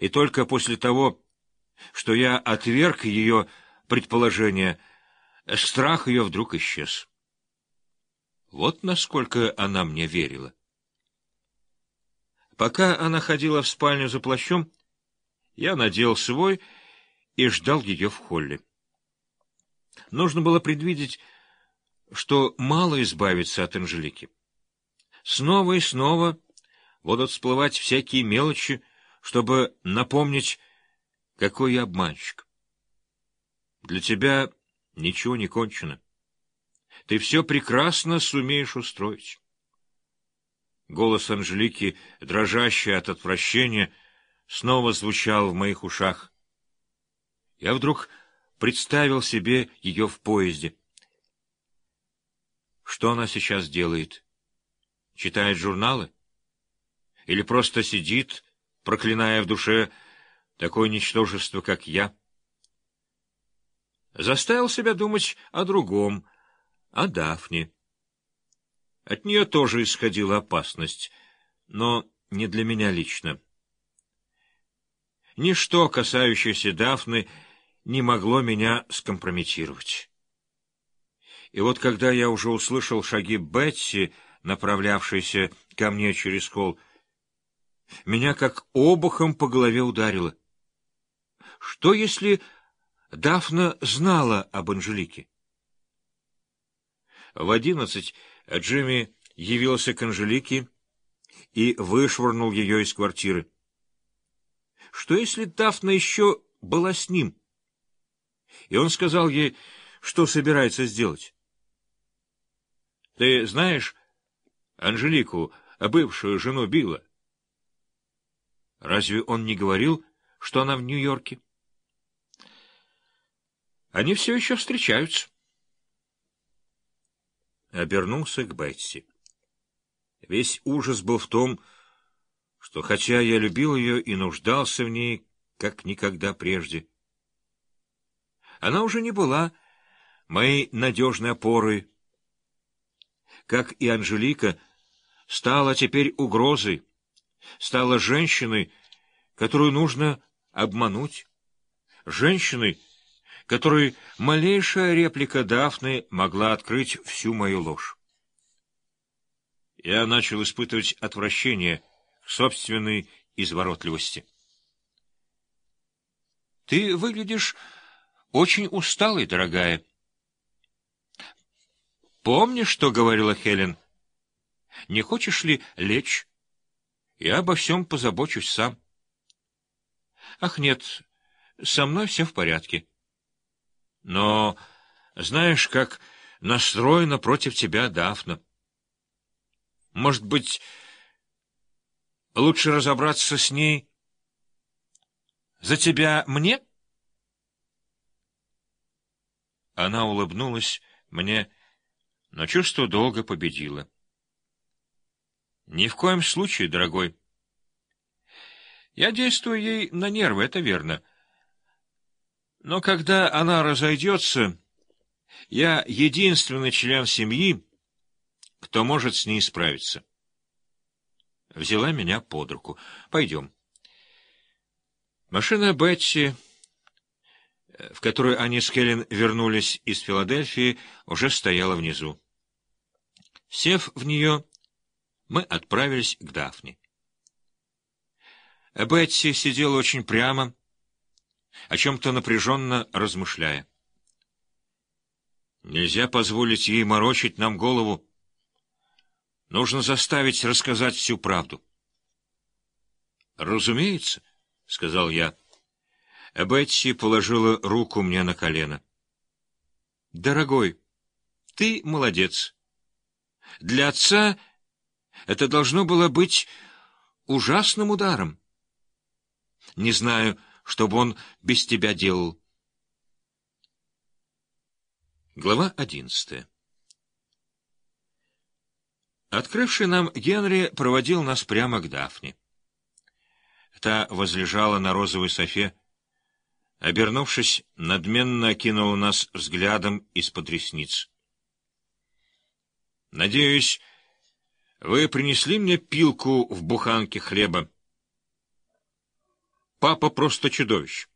И только после того, что я отверг ее предположение, страх ее вдруг исчез. Вот насколько она мне верила. Пока она ходила в спальню за плащом, я надел свой и ждал ее в холле. Нужно было предвидеть, что мало избавиться от Анжелики. Снова и снова будут всплывать всякие мелочи, чтобы напомнить, какой я обманщик. Для тебя ничего не кончено. Ты все прекрасно сумеешь устроить. Голос Анжелики, дрожащий от отвращения, снова звучал в моих ушах. Я вдруг представил себе ее в поезде. Что она сейчас делает? Читает журналы? Или просто сидит, проклиная в душе такое ничтожество, как я? Заставил себя думать о другом, о Дафне. От нее тоже исходила опасность, но не для меня лично. Ничто, касающееся Дафны, не могло меня скомпрометировать. И вот когда я уже услышал шаги Бетси, направлявшейся ко мне через холл, меня как обухом по голове ударило. Что, если Дафна знала об Анжелике? В одиннадцать Джимми явился к Анжелике и вышвырнул ее из квартиры. Что, если Дафна еще была с ним? И он сказал ей, что собирается сделать. — Ты знаешь Анжелику, бывшую жену Билла? Разве он не говорил, что она в Нью-Йорке? Они все еще встречаются. Обернулся к Бетси. Весь ужас был в том, что, хотя я любил ее и нуждался в ней, как никогда прежде, она уже не была моей надежной опорой, как и Анжелика, стала теперь угрозой, стала женщиной, которую нужно обмануть, женщиной, которой малейшая реплика Дафны могла открыть всю мою ложь. Я начал испытывать отвращение к собственной изворотливости. — Ты выглядишь очень усталой, дорогая. — Помнишь, что говорила Хелен? Не хочешь ли лечь? Я обо всем позабочусь сам. Ах, нет, со мной все в порядке. Но знаешь, как настроена против тебя Дафна. Может быть, лучше разобраться с ней за тебя мне? Она улыбнулась мне, но чувство долго победило. Ни в коем случае, дорогой. Я действую ей на нервы, это верно. Но когда она разойдется, я единственный член семьи, кто может с ней справиться. Взяла меня под руку. Пойдем. Машина Бетти, в которой они с Хелен вернулись из Филадельфии, уже стояла внизу. Сев в нее, мы отправились к Дафне. Бетси сидела очень прямо, о чем-то напряженно размышляя. Нельзя позволить ей морочить нам голову. Нужно заставить рассказать всю правду. — Разумеется, — сказал я. Бетси положила руку мне на колено. — Дорогой, ты молодец. Для отца это должно было быть ужасным ударом. Не знаю, что бы он без тебя делал. Глава одиннадцатая Открывший нам Генри проводил нас прямо к Дафне. Та возлежала на розовой софе, обернувшись, надменно окинула нас взглядом из-под ресниц. «Надеюсь, вы принесли мне пилку в буханке хлеба?» Папа просто чудовище.